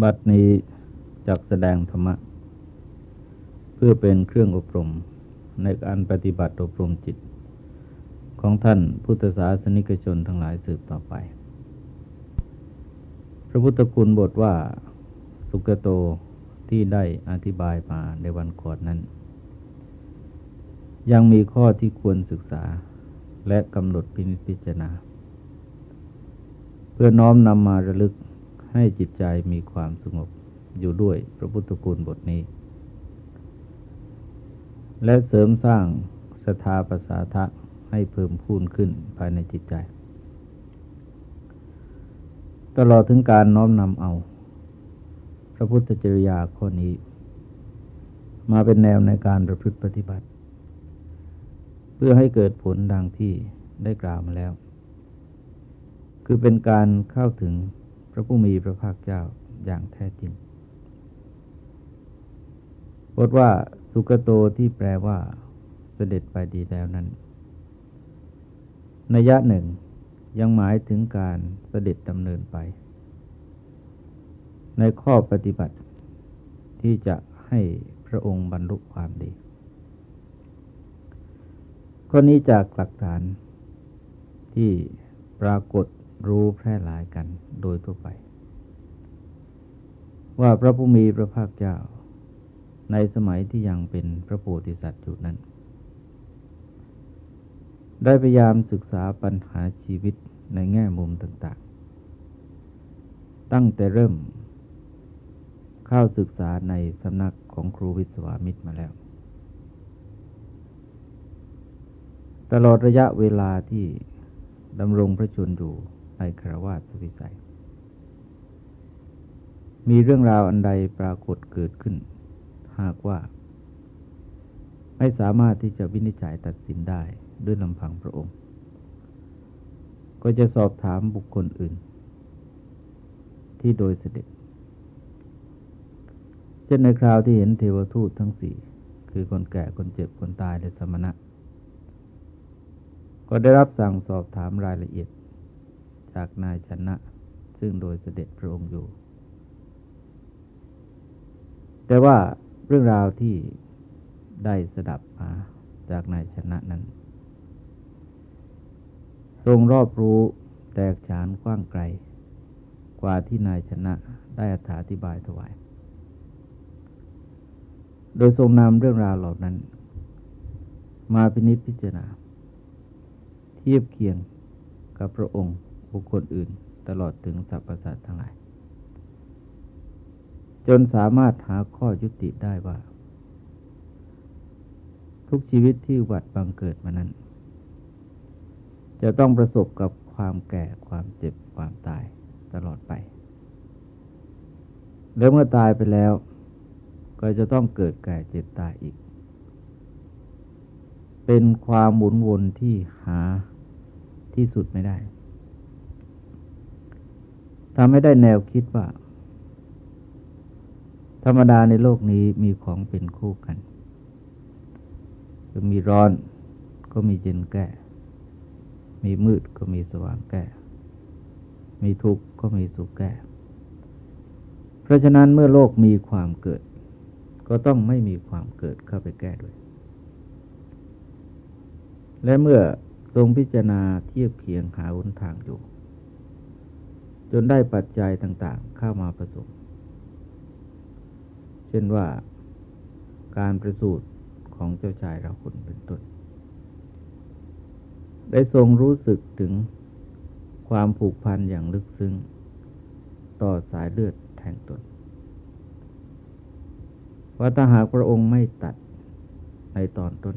บัดนี้จักแสดงธรรมะ เพื่อเป็นเครื่องอบรมในการปฏิบัติอบรมจิต ของท่านพุทธศาสนิกชนทั้งหลายสืบต่อไป พระพุทธคุณบทว่าสุกโตที่ได้อธิบายมาในวันก่อนนั้น ยังมีข้อที่ควรศึกษาและกำหนดพินิจพิจารณา เพื่อน้อมนำมาระลึก ให้จิตใจมีความสงบอยู่ด้วยพระพุทธคุณบทนี้ และเสริมสร้างสถาปสสาทะให้เพิ่มพูนขึ้นภายในจิตใจ ตลอดถึงการน้อมนำเอา พระพุทธจริยาข้อนี้ มาเป็นแนวในการประพฤติปฏิบัติ เพื่อให้เกิดผลดังที่ได้กล่าวมาแล้ว คือเป็นการเข้าถึง พระผู้มีพระภาคเจ้าอย่างแท้จริงบทว่าสุกโตที่แปลว่า เสด็จไปดีแล้วนั้นนัยยะหนึ่งยังหมายถึงการเสด็จดำเนินไป ในข้อปฏิบัติที่จะให้พระองค์บรรลุความดี ข้อนี้จากหลักฐานที่ปรากฏ รู้แพร่หลายกันโดยทั่วไป ว่าพระผู้มีพระภาคเจ้า ในสมัยที่ยังเป็นพระโพธิสัตว์อยู่นั้น ได้พยายามศึกษาปัญหาชีวิตในแง่มุมต่างๆ ตั้งแต่เริ่มเข้าศึกษาในสำนักของครูวิศวามิตรมาแล้ว ตลอดระยะเวลาที่ดำรงพระชนอยู่ ในคราวาสวิสัย มีเรื่องราวอันใดปรากฏเกิดขึ้น หากว่า ไม่สามารถที่จะวินิจฉัยตัดสินได้ด้วยลำพังพระองค์ ก็จะสอบถามบุคคลอื่น ที่โดยเสด็จ เช่นในคราวที่เห็นเทวทูตทั้งสี่คือคนแก่คนเจ็บคนตายและสมณะ ก็ได้รับสั่งสอบถามรายละเอียด จากนายชนะ ซึ่งโดยเสด็จพระองค์อยู่ แต่ว่าเรื่องราวที่ได้สดับมาจากนายชนะนั้น ทรงรอบรู้แตกฉานกว้างไกล กว่าที่นายชนะได้อธิบายถวาย โดยทรงนำเรื่องราวเหล่านั้น มาพินิจพิจารณา เทียบเคียงกับพระองค์ บุคคลอื่นตลอดถึงสรรพสัตว์ทั้งหลาย จนสามารถหาข้อยุติได้ว่า ทุกชีวิตที่วัดบังเกิดมานั้น จะต้องประสบกับความแก่ความเจ็บความตายตลอดไป แล้วเมื่อตายไปแล้ว ก็จะต้องเกิดแก่เจ็บตายอีก เป็นความหมุนวนที่หาที่สุดไม่ได้ ทำให้ได้แนวคิดว่า ธรรมดาในโลกนี้มีของเป็นคู่กันคือมีร้อนก็มีเย็นแก้ มีมืดก็มีสว่างแก้ มีทุกข์ก็มีสุขแก้ เพราะฉะนั้นเมื่อโลกมีความเกิด ก็ต้องไม่มีความเกิดเข้าไปแก้ด้วย และเมื่อทรงพิจารณาเทียบเคียงหาหนทางอยู่ จนได้ปัจจัยต่าง ๆ เข้ามาผสม เช่นว่าการประสูติของเจ้าชายราหุลเป็นต้น ได้ทรงรู้สึกถึงความผูกพันอย่างลึกซึ้ง ต่อสายเลือดแทงตนว่าถ้าหากพระองค์ไม่ตัดในตอนต้น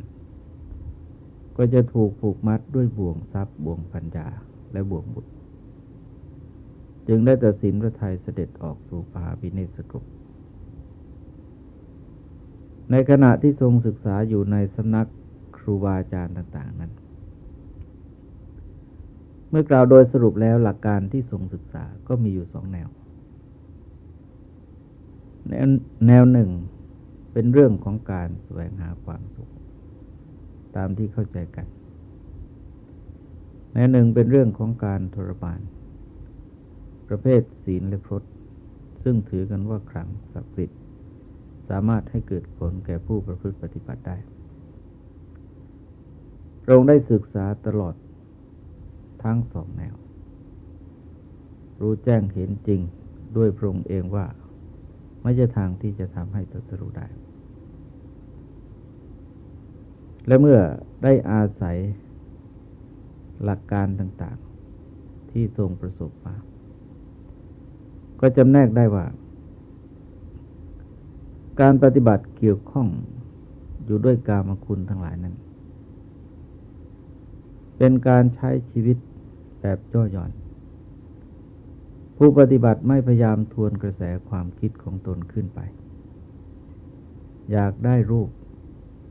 ก็จะถูกผูกมัดด้วยบ่วงทรัพย์บ่วงปัญญาและบ่วงบุตร จึงได้ตัดสินพระไทยเสด็จออกสู่ป่าวินิสกุปในขณะที่ทรงศึกษาอยู่ในสำนักครูบาอาจารย์ต่าง ๆ นั้น เมื่อกล่าวโดยสรุปแล้วหลักการที่ทรงศึกษาก็มีอยู่สองแนว แนวแนวหนึ่งเป็นเรื่องของการแสวงหาความสุข ตามที่เข้าใจกัน แนวหนึ่งเป็นเรื่องของการทรมาน ประเภทศีลและพรตซึ่งถือกันว่าครังศักดิ์สิทธิ์ สามารถให้เกิดผลแก่ผู้ประพฤติปฏิบัติได้พระองค์ได้ศึกษาตลอดทั้งสองแนว รู้แจ้งเห็นจริงด้วยพระองค์เองว่า ไม่ใช่ทางที่จะทำให้ตรัสรู้ได้ และเมื่อได้อาศัยหลักการต่างๆ ที่ทรงประสบมา ก็จำแนกได้ว่า การปฏิบัติเกี่ยวข้องอยู่ด้วยกามคุณทั้งหลายนั้น เป็นการใช้ชีวิตแบบย่อหย่อน ผู้ปฏิบัติไม่พยายามทวนกระแสความคิดของตนขึ้นไป อยากได้รูป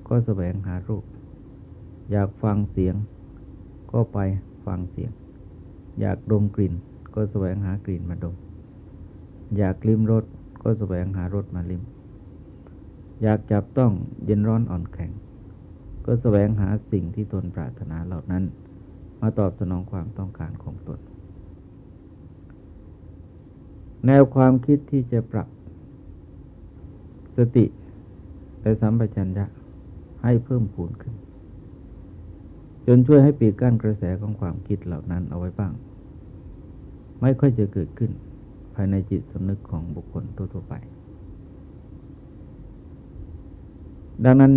ก็แสวงหารูป อยากฟังเสียง ก็ไปฟังเสียง อยากดมกลิ่น ก็แสวงหากลิ่นมาดม อยากลิ้มรสก็แสวงหารสมาลิ้ม อยากจับต้องเย็นร้อนอ่อนแข็ง ก็แสวงหาสิ่งที่ตนปรารถนาเหล่านั้น มาตอบสนองความต้องการของตน แนวความคิดที่จะปรับสติและสัมปชัญญะให้เพิ่มพูนขึ้น จนช่วยให้ปีกกั้นกระแสของความคิดเหล่านั้นเอาไว้บ้าง ไม่ค่อยจะเกิดขึ้น ภายในจิตสำนึกของบุคคลทั่วๆไป ดังนั้น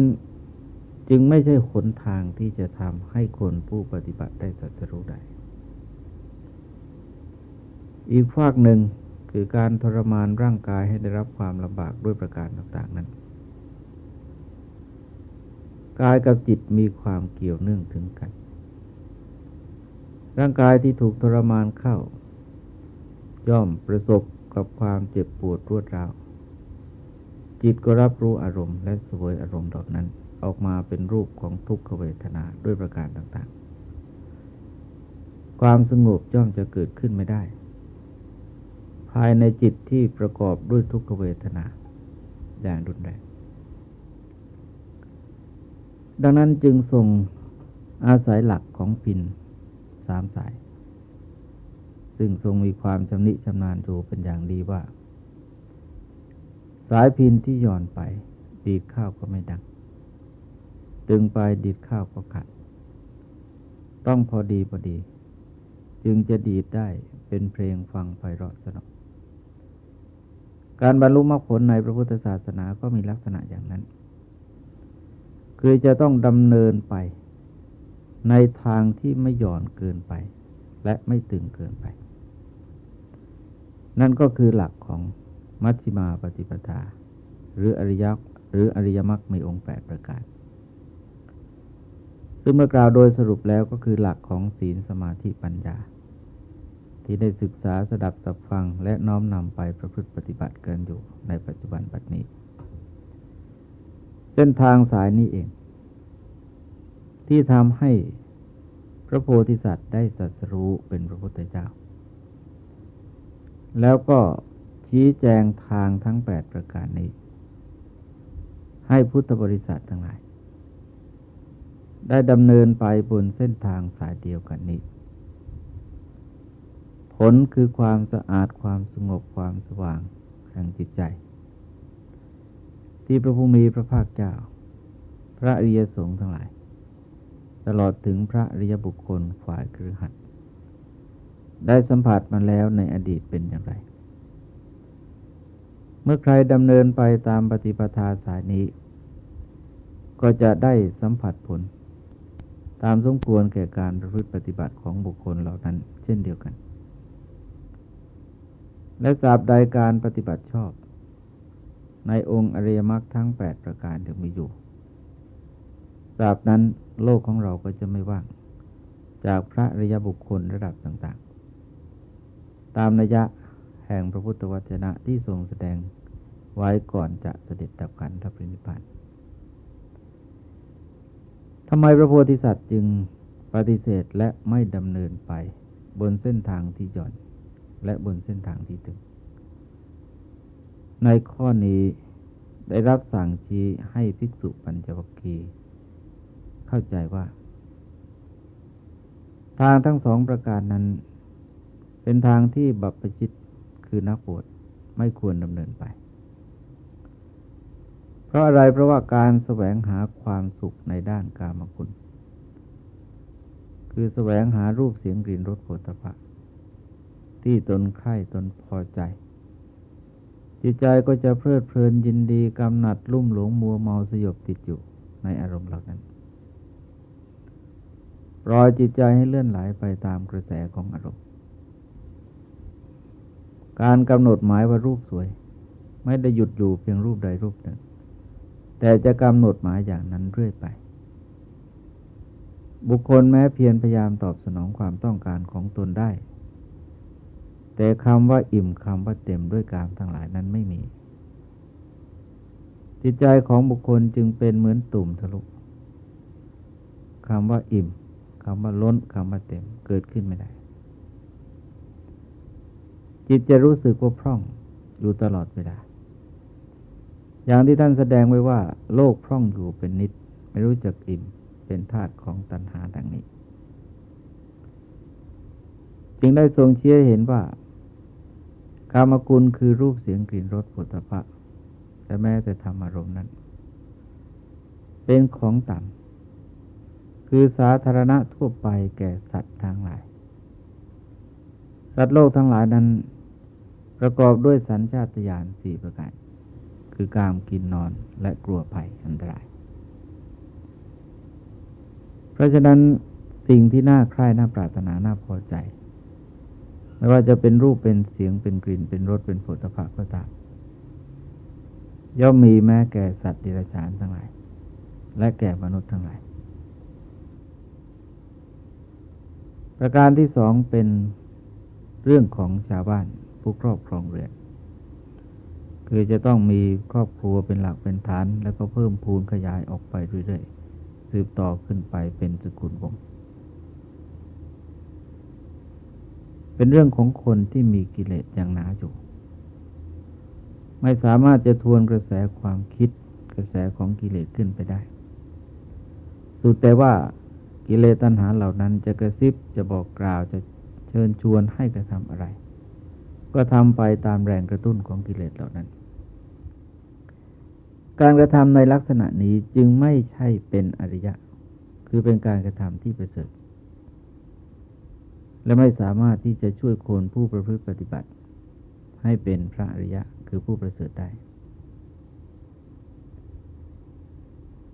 จึงไม่ใช่ขนทางที่จะทำให้คนผู้ปฏิบัติได้สัจรู้ได้ อีกฝากหนึ่งคือการทรมานร่างกายให้ได้รับความลำบากด้วยประการต่างๆนั้น กายกับจิตมีความเกี่ยวเนื่องถึงกัน ร่างกายที่ถูกทรมานเข้า ย่อมประสบกับความเจ็บปวดรวดร้าวจิตก็รับรู้อารมณ์และสวยอารมณ์ดอกนั้น ออกมาเป็นรูปของทุกขเวทนาด้วยประการต่างๆ ความสงบย่อมจะเกิดขึ้นไม่ได้ ภายในจิตที่ประกอบด้วยทุกขเวทนาอย่างรุนแรงดังนั้นจึงทรงอาศัยหลักของพินสามสาย ซึ่งทรงมีความชำนิชำนาญอยู่เป็นอย่างดีว่า สายพินที่หย่อนไป ดีดข้าวก็ไม่ดังตึงไปดีดข้าวก็ขัด ต้องพอดีพอดี จึงจะดีดได้เป็นเพลงฟังไพเราะสนองการบรรลุมรรคผลในพระพุทธศาสนาก็มีลักษณะอย่างนั้น คือจะต้องดำเนินไป ในทางที่ไม่หย่อนเกินไป และไม่ตึงเกินไป นั่นก็คือหลักของมัชฌิมาปฏิปทา หรืออริยะหรืออริยมรรคมีองค์แปดประการ ซึ่งเมื่อกล่าวโดยสรุปแล้วก็คือหลักของศีลสมาธิปัญญา ที่ได้ศึกษาสดับสับฟังและน้อมนำไปประพฤติปฏิบัติเกินอยู่ในปัจจุบันบัดนี้เส้นทางสายนี้เอง ที่ทำให้พระโพธิสัตว์ได้สัสรู้เป็นพระพุทธเจ้า แล้วก็ชี้แจงทางทั้งแปดประการนี้ ให้พุทธบริษัททั้งหลาย ได้ดำเนินไปบนเส้นทางสายเดียวกันนี้ ผลคือความสะอาดความสงบความสว่างแห่งจิตใจ ที่พระผู้มีพระภาคเจ้า พระอริยสงฆ์ทั้งหลาย ตลอดถึงพระอริยบุคคลฝ่ายครือหัด ได้สัมผัสมาแล้วในอดีตเป็นอย่างไร เมื่อใครดำเนินไปตามปฏิปทาสายนี้ ก็จะได้สัมผัสผล ตามสมควรแก่การประพฤติปฏิบัติของบุคคลเหล่านั้นเช่นเดียวกัน และสาบใดการปฏิบัติชอบ ในองค์อริยมรรคทั้งแปดประการยังมีอยู่ตราบนั้นโลกของเราก็จะไม่ว่าง จากพระอริยบุคคลระดับต่าง ตามนัยยะแห่งพระพุทธวจนะที่ทรงแสดงไว้ก่อนจะเสด็จดับขันธปรินิพพานทำไมพระโพธิสัตว์จึงปฏิเสธและไม่ดำเนินไปบนเส้นทางที่หย่อน และบนเส้นทางที่ถึง ในข้อนี้ได้รับสั่งชี้ให้ภิกษุปัญจวัคคีย์เข้าใจว่า ทางทั้งสองประการนั้น เป็นทางที่บัพชิตคือนักบวชไม่ควรดำเนินไป เพราะอะไรเพราะว่าการแสวงหาความสุขในด้านกามคุณ คือแสวงหารูปเสียงกลิ่นรสโผฏฐะที่ตนใคร่ตนพอใจ จิตใจก็จะเพลิดเพลินยินดีกำหนัดลุ่มหลงมัวเมาสยบติดอยู่ในอารมณ์เหล่านั้นรอยจิตใจให้เลื่อนไหลไปตามกระแสของอารมณ์ การกำหนดหมายว่ารูปสวย ไม่ได้หยุดอยู่เพียงรูปใดรูปหนึ่ง แต่จะกำหนดหมายอย่างนั้นเรื่อยไป บุคคลแม้เพียรพยายามตอบสนองความต้องการของตนได้ แต่คำว่าอิ่มคำว่าเต็มด้วยการทั้งหลายนั้นไม่มี จิตใจของบุคคลจึงเป็นเหมือนตุ่มทะลุคำว่าอิ่มคำว่าล้นคำว่าเต็มเกิดขึ้นไม่ได้ จิตจะรู้สึกว่าพร่องอยู่ตลอดเวลา อย่างที่ท่านแสดงไว้ว่า โลกพร่องอยู่เป็นนิด ไม่รู้จักอิ่มเป็นธาตุของตัณหาดังนี้ จึงได้ทรงเชี้ยเห็นว่า กามกุลคือรูปเสียงกลิ่นรสผลิตภัณฑ์และแม้แต่ธรรมารมณ์นั้น เป็นของต่ำคือสาธารณะทั่วไปแก่สัตว์ทั้งหลาย สัตว์โลกทั้งหลายนั้น ประกอบด้วยสัญชาตญาณสี่ประการ คือการกินนอนและกลัวภัยอันตราย เพราะฉะนั้นสิ่งที่น่าใคร่น่าปรารถนาน่าพอใจ ไม่ว่าจะเป็นรูปเป็นเสียงเป็นกลิ่น เป็นรสเป็นผลิตภัณฑ์ก็ตามย่อมมีแม้แก่สัตว์ดิรัจฉานทั้งหลาย และแก่มนุษย์ทั้งหลาย ประการที่สองเป็นเรื่องของชาวบ้าน ผู้ครอบครองเรือน คือจะต้องมีครอบครัวเป็นหลักเป็นฐาน แล้วก็เพิ่มพูนขยายออกไปเรื่อยๆ สืบต่อขึ้นไปเป็นสกุลวงศ์เป็นเรื่องของคนที่มีกิเลสอย่างหนาอยู่ ไม่สามารถจะทวนกระแสความคิดกระแสของกิเลสขึ้นไปได้ สุดแต่ว่ากิเลสตัณหาเหล่านั้นจะกระซิบจะบอกกล่าวจะเชิญชวนให้กระทำอะไร ก็ทำไปตามแรงกระตุ้นของกิเลสเหล่านั้น การกระทำในลักษณะนี้จึงไม่ใช่เป็นอริยะ คือเป็นการกระทำที่ประเสริฐ และไม่สามารถที่จะช่วยคนผู้ประพฤติปฏิบัติ ให้เป็นพระอริยะคือผู้ประเสริฐได้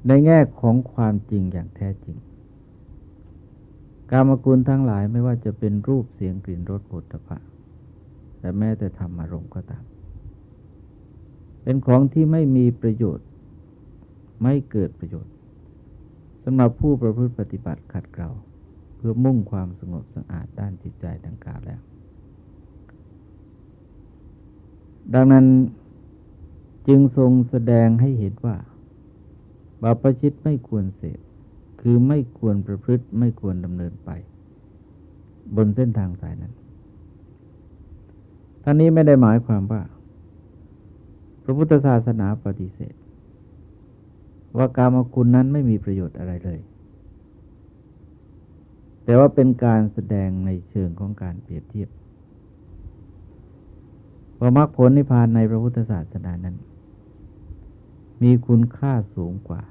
ในแง่ของความจริงอย่างแท้จริงกามกุลทั้งหลายไม่ว่าจะเป็นรูปเสียงกลิ่นรสผลพะ แต่แม้แต่ธรรมารมณ์ก็ตาม เป็นของที่ไม่มีประโยชน์ ไม่เกิดประโยชน์สำหรับผู้ประพฤติปฏิบัติขัดเกลาเพื่อมุ่งความสงบสะอาดด้านจิตใจดังกล่าวแล้ว ดังนั้นจึงทรงแสดงให้เห็นว่าบาปชิตไม่ควรเสพคือไม่ควรประพฤติไม่ควรดำเนินไป บนเส้นทางสายนั้น ท่านนี้ไม่ได้หมายความว่า พระพุทธศาสนาปฏิเสธ ว่ากามคุณนั้นไม่มีประโยชน์อะไรเลย แต่ว่าเป็นการแสดงในเชิงของการเปรียบเทียบว่ามรรคผลนิพพานในพระพุทธศาสนานั้น มีคุณค่าสูงกว่า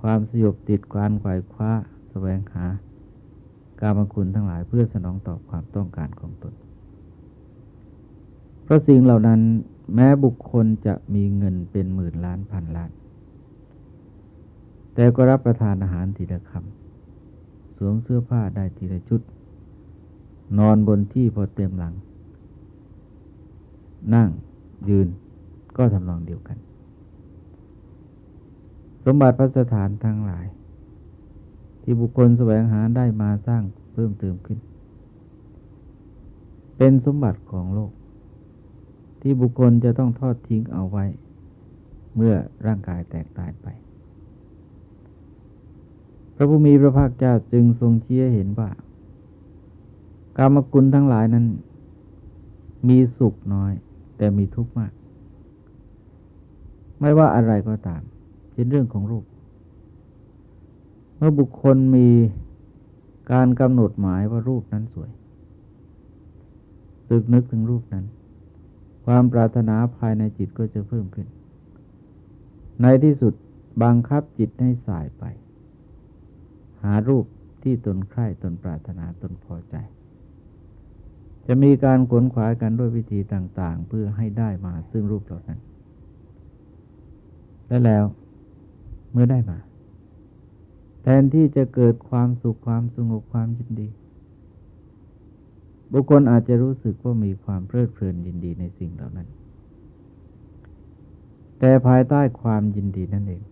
ความสยบติดการไขว่คว้าสแสวงหาการมคุณทั้งหลายเพื่อสนองตอบความต้องการของตน เพราะสิ่งเหล่านั้นแม้บุคคลจะมีเงินเป็นหมื่นล้านพันล้าน แต่ก็รับประทานอาหารทีละคำสวมเสื้อผ้าได้ทีละชุด นอนบนที่พอเต็มหลัง นั่งยืนก็ทำนองเดียวกัน สมบัติพระสถานทั้งหลาย ที่บุคคลแสวงหาได้มาสร้างเพิ่มเติมขึ้น เป็นสมบัติของโลก ที่บุคคลจะต้องทอดทิ้งเอาไว้ เมื่อร่างกายแตกตายไป พระผู้มีพระภาคเจ้าจึงทรงเชี้ยเห็นว่ากรรมกุลทั้งหลายนั้น มีสุขน้อย แต่มีทุกข์มาก ไม่ว่าอะไรก็ตามเป็นเรื่องของรูป เมื่อบุคคลมีการกำหนดหมายว่ารูปนั้นสวยสึกนึกถึงรูปนั้น ความปรารถนาภายในจิตก็จะเพิ่มขึ้น ในที่สุดบังคับจิตให้สายไป หารูปที่ตนใคร่ตนปรารถนาตนพอใจ จะมีการขวนขวายกันด้วยวิธีต่าง ๆ เพื่อให้ได้มาซึ่งรูปเหล่านั้น และแล้วเมื่อได้มา แทนที่จะเกิดความสุขความสงบความยินดี บุคคลอาจจะรู้สึกว่ามีความเพลิดเพลินยินดีในสิ่งเหล่านั้น แต่ภายใต้ความยินดีนั่นเอง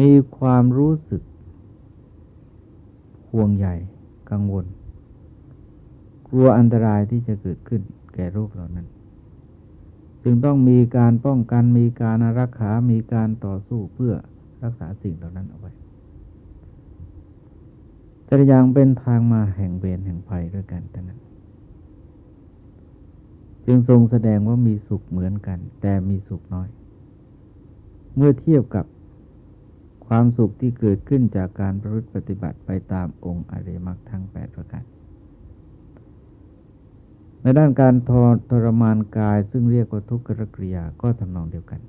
มีความรู้สึกห่วงใหญ่กังวล กลัวอันตรายที่จะเกิดขึ้นแก่รูปเหล่านั้น จึงต้องมีการป้องกันมีการรักษา มีการต่อสู้เพื่อรักษาสิ่งเหล่านั้นเอาไว้ แต่อยังเป็นทางมาแห่งเวรแห่งภัยด้วยกันทั้งนั้นจึงทรงแสดงว่ามีสุขเหมือนกัน แต่มีสุขน้อย เมื่อเทียบกับความสุขที่เกิดขึ้นจากการประพฤติปฏิบัติไปตามองค์อริมรรคทั้งแปดประการในด้านการทรทรมานกายซึ่งเรียกว่าทุกขกริยาก็ทำนองเดียวกัน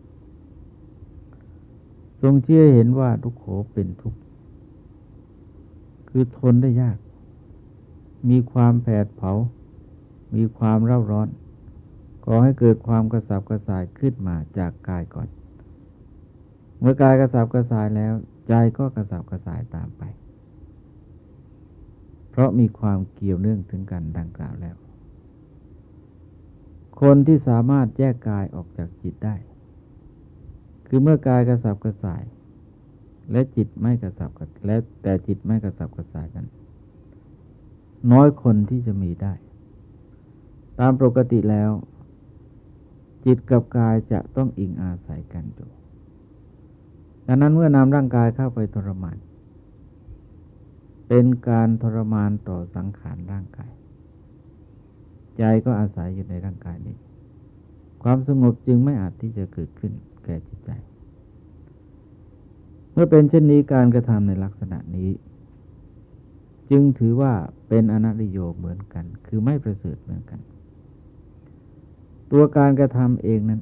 ทรงเชื่อเห็นว่าทุกโขเป็นทุกข์ คือทนได้ยาก มีความแผดเผา มีความเร่าร้อนก่อให้เกิดความกระสับกระส่ายขึ้นมาจากกายก่อน เมื่อกายกระสับกระส่ายแล้ว ใจก็กระสับกระส่ายตามไป เพราะมีความเกี่ยวเนื่องถึงกันดังกล่าวแล้ว คนที่สามารถแยกกายออกจากจิตได้ คือเมื่อกายกระสับกระส่าย และจิตไม่กระสับกระและแต่จิตไม่กระสับกระส่ายนั้นน้อยคนที่จะมีได้ ตามปกติแล้ว จิตกับกายจะต้องอิงอาศัยกันอยู่ดังนั้นเมื่อนำร่างกายเข้าไปทรมาน เป็นการทรมานต่อสังขารร่างกาย ใจก็อาศัยอยู่ในร่างกายนี้ ความสงบจึงไม่อาจที่จะเกิดขึ้นแก่จิตใจ เมื่อเป็นเช่นนี้การกระทำในลักษณะนี้ จึงถือว่าเป็นอนัตโยเหมือนกัน คือไม่ประเสริฐเหมือนกัน ตัวการกระทำเองนั้น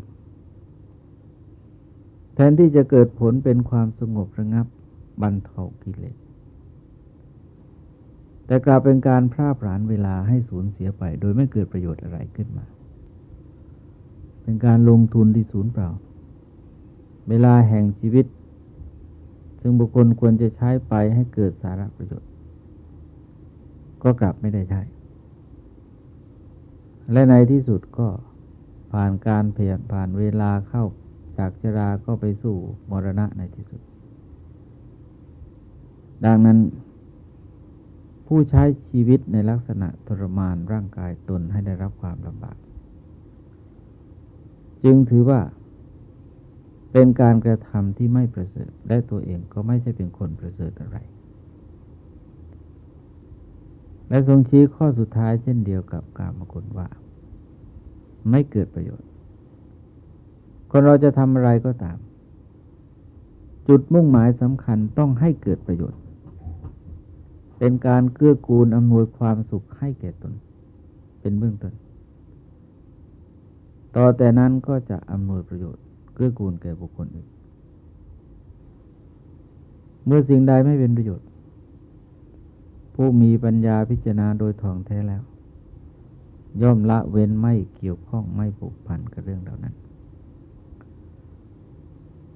แทนที่จะเกิดผลเป็นความสงบระงับบรรเทากิเลสแต่กลายเป็นการพร่าพรานเวลาให้สูญเสียไป โดยไม่เกิดประโยชน์อะไรขึ้นมา เป็นการลงทุนที่สูญเปล่า เวลาแห่งชีวิต ซึ่งบุคคลควรจะใช้ไปให้เกิดสาระประโยชน์ ก็กลับไม่ได้ใช้ และในที่สุดก็ผ่านการเพียรผ่านเวลาเข้าจากชราก็ไปสู่มรณะในที่สุด ดังนั้น ผู้ใช้ชีวิตในลักษณะทรมานร่างกายตนให้ได้รับความลำบาก จึงถือว่า เป็นการกระทำที่ไม่ประเสริฐ และตัวเองก็ไม่ใช่เป็นคนประเสริฐอะไร และทรงชี้ข้อสุดท้ายเช่นเดียวกับกามคุณว่า ไม่เกิดประโยชน์ คนเราจะทำอะไรก็ตาม จุดมุ่งหมายสำคัญต้องให้เกิดประโยชน์ เป็นการเกื้อกูลอำนวยความสุขให้แก่ตน เป็นเบื้องต้น ต่อแต่นั้นก็จะอำนวยประโยชน์ กื้อกูลแก่บุคคลอื่น เมื่อสิ่งใดไม่เป็นประโยชน์ ผู้มีปัญญาพิจารณาโดยท่องแท้แล้ว ย่อมละเว้นไม่เกี่ยวข้องไม่ผูกพันกับเรื่องเหล่านั้น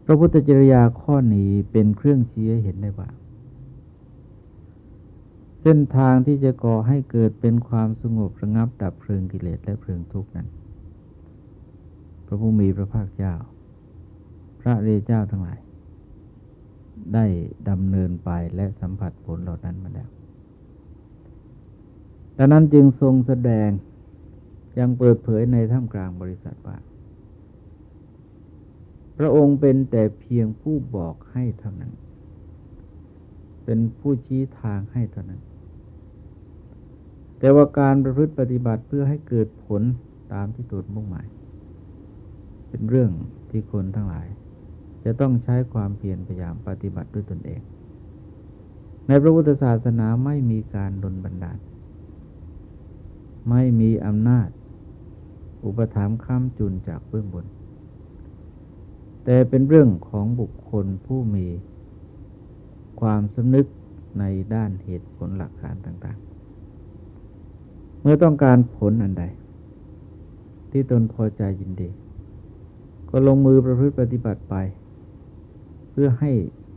พระพุทธจริยาข้อนี้เป็นเครื่องชี้ให้เห็นได้ว่าเส้นทางที่จะก่อให้เกิดเป็นความสงบระงับดับเพลิงกิเลสและเพลิงทุกข์นั้น พระผู้มีพระภาคเจ้า พระเรเจ้าทั้งหลาย ได้ดำเนินไปและสัมผัสผลเหล่านั้นมาแล้วดังนั้นจึงทรงแสดงยังเปิดเผยในท่ามกลางบริษัทว่าพระองค์เป็นแต่เพียงผู้บอกให้เท่านั้น เป็นผู้ชี้ทางให้เท่านั้น แต่ว่าการประพฤติปฏิบัติเพื่อให้เกิดผลตามที่ตนมุ่งหมาย เป็นเรื่องที่คนทั้งหลาย จะต้องใช้ความเพียรพยายามปฏิบัติด้วยตนเอง ในพระพุทธศาสนาไม่มีการดลบันดาล ไม่มีอำนาจ อุปถัมภ์ค้ำจุนจากเบื้องบน แต่เป็นเรื่องของบุคคลผู้มีความสำนึกในด้านเหตุผลหลักฐานต่าง ๆ เมื่อต้องการผลอันใด ที่ตนพอใจยินดี ก็ลงมือประพฤติปฏิบัติไป เพื่อให้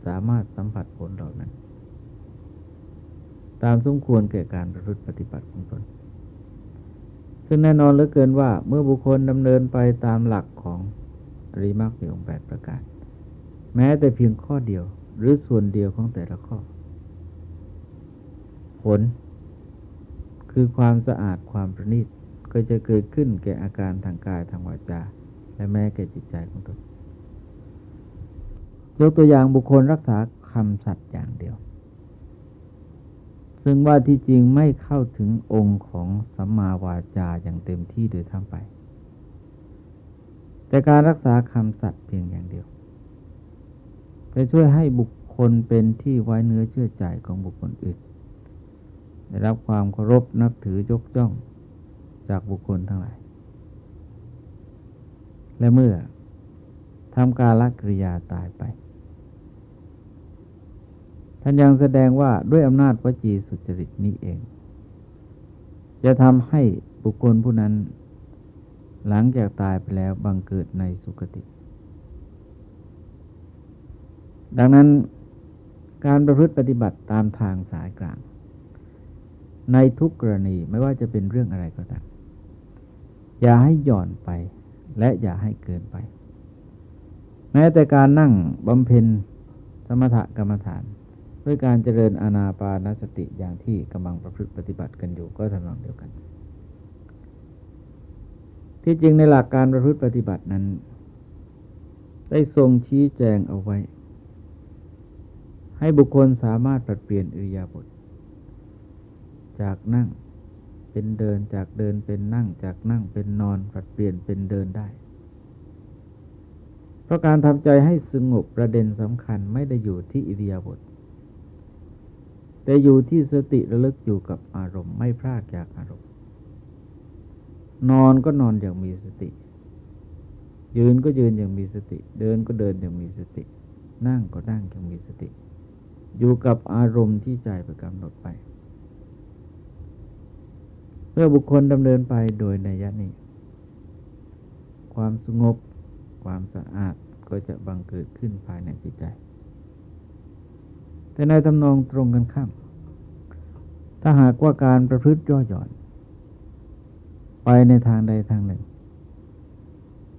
สามารถสัมผัสผลเหล่านั้น ตามสมควรแก่การประพฤติปฏิบัติของตนซึ่งแน่นอนเหลือเกินว่าเมื่อบุคคลดำเนินไปตามหลักของอริมักมีองค์แปดประการ แม้แต่เพียงข้อเดียว หรือส่วนเดียวของแต่ละข้อ ผล คือความสะอาดความประณีตก็จะเกิดขึ้นแก่อาการทางกายทางวาจา และแม้แก่จิตใจของตน ยกตัวอย่างบุคคลรักษาคำสัตย์อย่างเดียว ซึ่งว่าที่จริงไม่เข้าถึงองค์ของสัมมาวาจาอย่างเต็มที่โดยทั้งไป แต่การรักษาคำสัตย์เพียงอย่างเดียวจะช่วยให้บุคคลเป็นที่ไว้เนื้อเชื่อใจของบุคคลอื่น ได้รับความเคารพนับถือยกย่องจากบุคคลทั้งหลาย และเมื่อทำการละกริยาตายไป ท่านยังแสดงว่าด้วยอำนาจวจีสุจริตนี้เอง จะทำให้บุคคลผู้นั้น หลังจากตายไปแล้วบังเกิดในสุคติ ดังนั้นการประพฤติปฏิบัติตามทางสายกลาง ในทุกกรณีไม่ว่าจะเป็นเรื่องอะไรก็ตามอย่าให้หย่อนไปและอย่าให้เกินไป แม้แต่การนั่งบำเพ็ญสมถกรรมฐาน ด้วยการเจริญอานาปานสติอย่างที่กำลังประพฤติปฏิบัติกันอยู่ก็ทำนองเดียวกัน ที่จริงในหลักการประพฤติปฏิบัตินั้น ได้ทรงชี้แจงเอาไว้ ให้บุคคลสามารถปรับเปลี่ยนอิริยาบถจากนั่งเป็นเดินจากเดินเป็นนั่งจากนั่งเป็นนอนปรับเปลี่ยนเป็นเดินได้ เพราะการทำใจให้สงบประเด็นสำคัญไม่ได้อยู่ที่อิริยาบถ แต่อยู่ที่สติระลึกอยู่กับอารมณ์ไม่พลาดจากอารมณ์ นอนก็นอนอย่างมีสติ ยืนก็ยืนอย่างมีสติ เดินก็เดินอย่างมีสติ นั่งก็นั่งอย่างมีสติ อยู่กับอารมณ์ที่ใจไปกำหนดไปเมื่อบุคคลดำเนินไปโดยในยะนี้ ความสงบความสะอาดก็จะบังเกิดขึ้นภายในจิตใจ แต่ในทำนองตรงกันข้าม ถ้าหากว่าการประพฤติย่อหย่อน ไปในทางใดทางหนึ่ง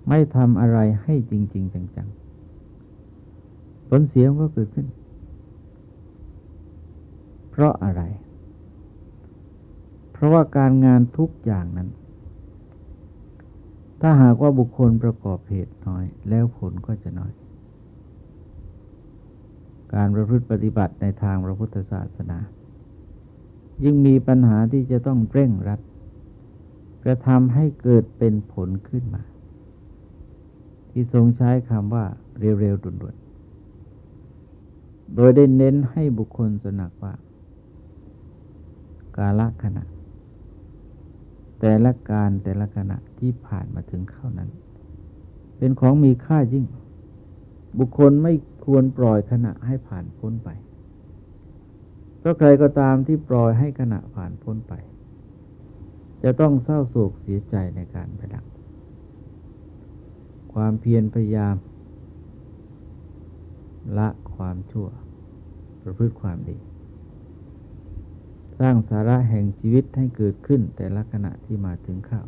ไม่ทำอะไรให้จริง ๆ จังๆ ผลเสียก็เกิดขึ้น เพราะอะไร เพราะว่าการงานทุกอย่างนั้น ถ้าหากว่าบุคคลประกอบเหตุน้อย แล้วผลก็จะน้อย การประพฤติปฏิบัติในทางพระพุทธศาสนา ยิ่งมีปัญหาที่จะต้องเร่งรัด กระทำให้เกิดเป็นผลขึ้นมา ที่ทรงใช้คำว่าเร็วๆด่วนๆ โดยได้เน้นให้บุคคลสนักว่า กาลขณะ แต่ละการแต่ละขณะที่ผ่านมาถึงเข้านั้น เป็นของมีค่ายิ่ง บุคคลไม่ควรปล่อยขณะให้ผ่านพ้นไป เพราะใครก็ตามที่ปล่อยให้ขณะผ่านพ้นไป จะต้องเศร้าโศกเสียใจในการประดับความเพียรพยายาม ละความชั่ว ประพฤติความดี สร้างสาระแห่งชีวิตให้เกิดขึ้นแต่ละขณะที่มาถึงข้าว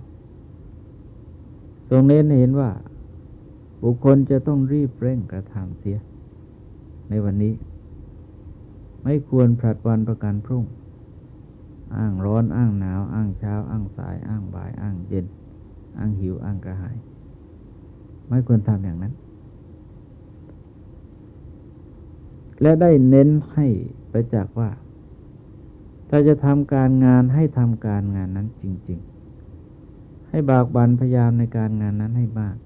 ทรงเน้นเห็นว่า บุคคลจะต้องรีบเร่งกระทำเสีย ในวันนี้ ไม่ควรผลัดวันประกันพรุ่ง อ้างร้อนอ้างหนาว อ้างเช้า อ้างสาย อ้างบ่าย อ้างเย็น อ้างหิว อ้างกระหาย ไม่ควรทำอย่างนั้น และได้เน้นให้ประจักษ์ว่า ถ้าจะทำการงานให้ทำการงานนั้นจริง ๆ ให้บากบันพยายามในการงานนั้นให้มาก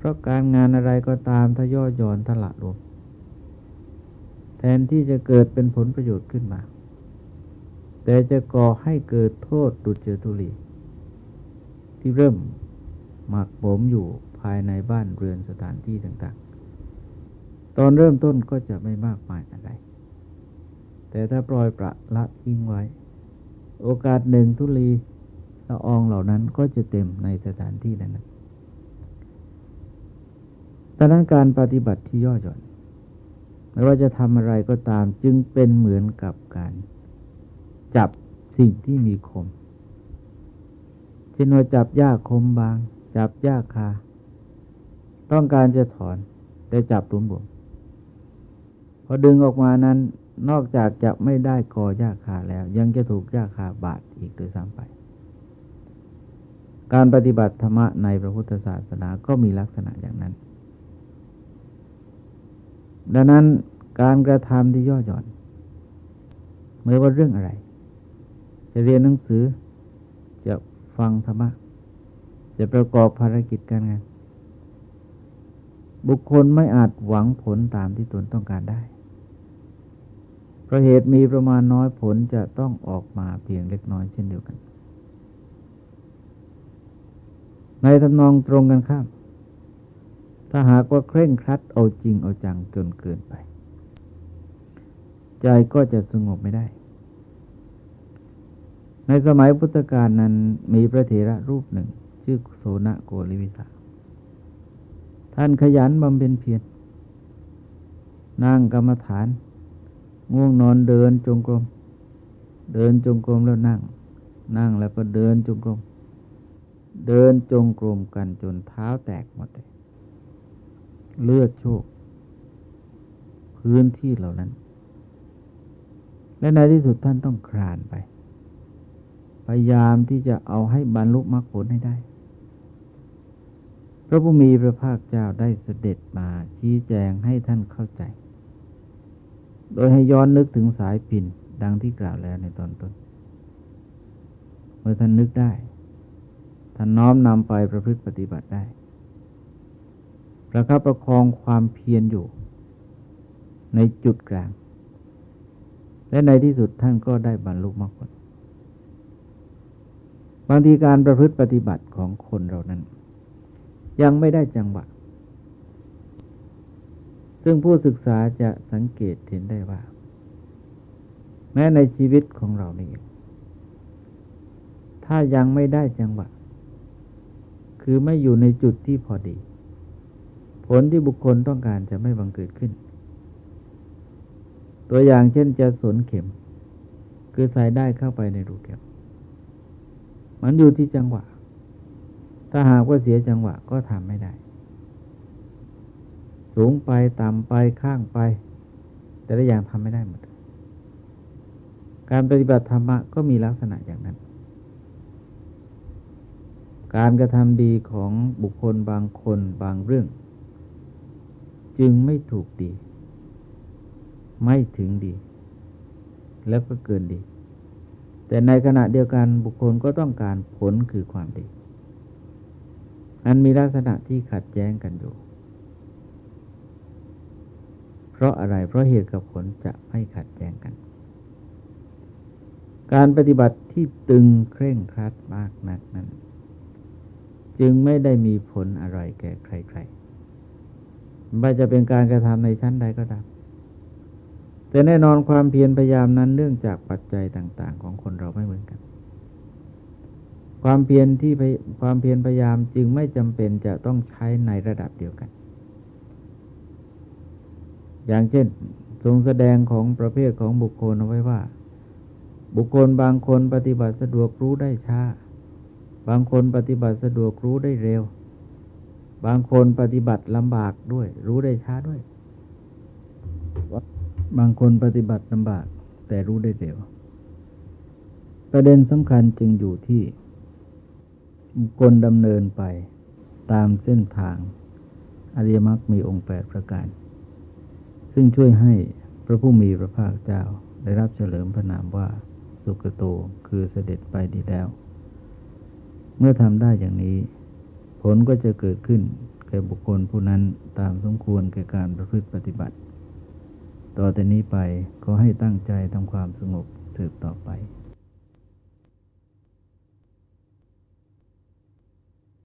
เพราะการงานอะไรก็ตามถ้าย่อหย่อนทละลงแทนที่จะเกิดเป็นผลประโยชน์ขึ้นมา แต่จะก่อให้เกิดโทษดุจเจตุลี ที่เริ่มหมักหมมอยู่ภายในบ้านเรือนสถานที่ต่างๆ ตอนเริ่มต้นก็จะไม่มากมายอะไร แต่ถ้าปล่อยประละทิ้งไว้ โอกาสหนึ่งทุลีละอองเหล่านั้นก็จะเต็มในสถานที่นั้น ดังนั้นการปฏิบัติที่ย่อหย่อนไม่ว่าจะทำอะไรก็ตามจึงเป็นเหมือนกับการจับสิ่งที่มีคม เช่นว่าจับหญ้าคมบาง จับหญ้าคา ต้องการจะถอนแต่จับตุ้มบ่มพอดึงออกมานั้นนอกจากจะไม่ได้กอหญ้าคาแล้ว ยังจะถูกหญ้าคาบาดอีกโดยซ้ำไป การปฏิบัติธรรมะในพระพุทธศาสนาก็มีลักษณะอย่างนั้น ดังนั้นการกระทำที่ย่อหย่อนไม่ว่าเรื่องอะไร จะเรียนหนังสือ จะฟังธรรมะ จะประกอบภารกิจการงาน บุคคลไม่อาจหวังผลตามที่ตนต้องการได้ เพราะเหตุมีประมาณน้อยผลจะต้องออกมาเพียงเล็กน้อยเช่นเดียวกัน ในทำนองตรงกันข้าม ถ้าหากว่าเคร่งครัดเอาจริงเอาจังจนเกินไป ใจก็จะสงบไม่ได้ ในสมัยพุทธกาลนั้นมีพระเถระรูปหนึ่ง ชื่อโสนโกริวิสาท่านขยันบำเพ็ญเพียรนั่งกรรมฐาน ง่วงนอนเดินจงกรม เดินจงกรมแล้วนั่ง นั่งแล้วก็เดินจงกรม เดินจงกรมกันจนเท้าแตกหมดเลย เลือดโชกพื้นที่เหล่านั้น และในที่สุดท่านต้องคลานไป พยายามที่จะเอาให้บรรลุมรรคผลให้ได้ พระผู้มีพระภาคเจ้าได้เสด็จมาชี้แจงให้ท่านเข้าใจ โดยให้ย้อนนึกถึงสายปินดังที่กล่าวแล้วในตอนต้น เมื่อท่านนึกได้ ท่านน้อมนำไปประพฤติปฏิบัติได้ ประคับประคองความเพียรอยู่ ในจุดกลาง และในที่สุดท่านก็ได้บรรลุมรรคผลบางทีการประพฤติปฏิบัติของคนเรานั้น ยังไม่ได้จังหวะ ซึ่งผู้ศึกษาจะสังเกตเห็นได้ว่า แม้ในชีวิตของเรานี่ถ้ายังไม่ได้จังหวะ คือไม่อยู่ในจุดที่พอดี ผลที่บุคคลต้องการจะไม่บังเกิดขึ้น ตัวอย่างเช่นจะสนเข็ม คือใส่ได้เข้าไปในรูเข็ม มันอยู่ที่จังหวะ ถ้าหากว่าเสียจังหวะก็ทำไม่ได้ สูงไปต่ำไปข้างไป แต่ละอย่างทำไม่ได้หมด การปฏิบัติธรรมะก็มีลักษณะอย่างนั้นการกระทำดีของบุคคลบางคนบางเรื่อง จึงไม่ถูกดี ไม่ถึงดี แล้วก็เกินดี แต่ในขณะเดียวกันบุคคลก็ต้องการผลคือความดี อันมีลักษณะที่ขัดแย้งกันอยู่ เพราะอะไร เพราะเหตุกับผลจะไม่ขัดแย้งกัน การปฏิบัติที่ตึงเคร่งครัดมากนักนั้น จึงไม่ได้มีผลอะไรแก่ใคร ๆ ไม่จะเป็นการกระทำในชั้นใดก็ตามแต่แน่นอนความเพียรพยายามนั้นเนื่องจากปัจจัยต่าง ๆ ของคนเราไม่เหมือนกัน ความเพียรที่ความเพียรพยายามจึงไม่จำเป็นจะต้องใช้ในระดับเดียวกัน อย่างเช่น ทรงแสดงของประเภทของบุคคลเอาไว้ว่า บุคคลบางคนปฏิบัติสะดวกรู้ได้ช้า บางคนปฏิบัติสะดวกรู้ได้เร็ว บางคนปฏิบัติลำบากด้วย รู้ได้ช้าด้วย บางคนปฏิบัติลำบาก แต่รู้ได้เร็ว ประเด็นสำคัญจึงอยู่ที่บุคคลดำเนินไปตามเส้นทาง อริยมรรคมีองค์แปดประการ ซึ่งช่วยให้พระผู้มีพระภาคเจ้าได้รับเฉลิมพระนามว่าสุกโตคือเสด็จไปดีแล้ว เมื่อทำได้อย่างนี้ ผลก็จะเกิดขึ้นแก่บุคคลผู้นั้นตามสมควรแก่การประพฤติปฏิบัติ ต่อแต่นี้ไปขอให้ตั้งใจทำความสงบสืบต่อไป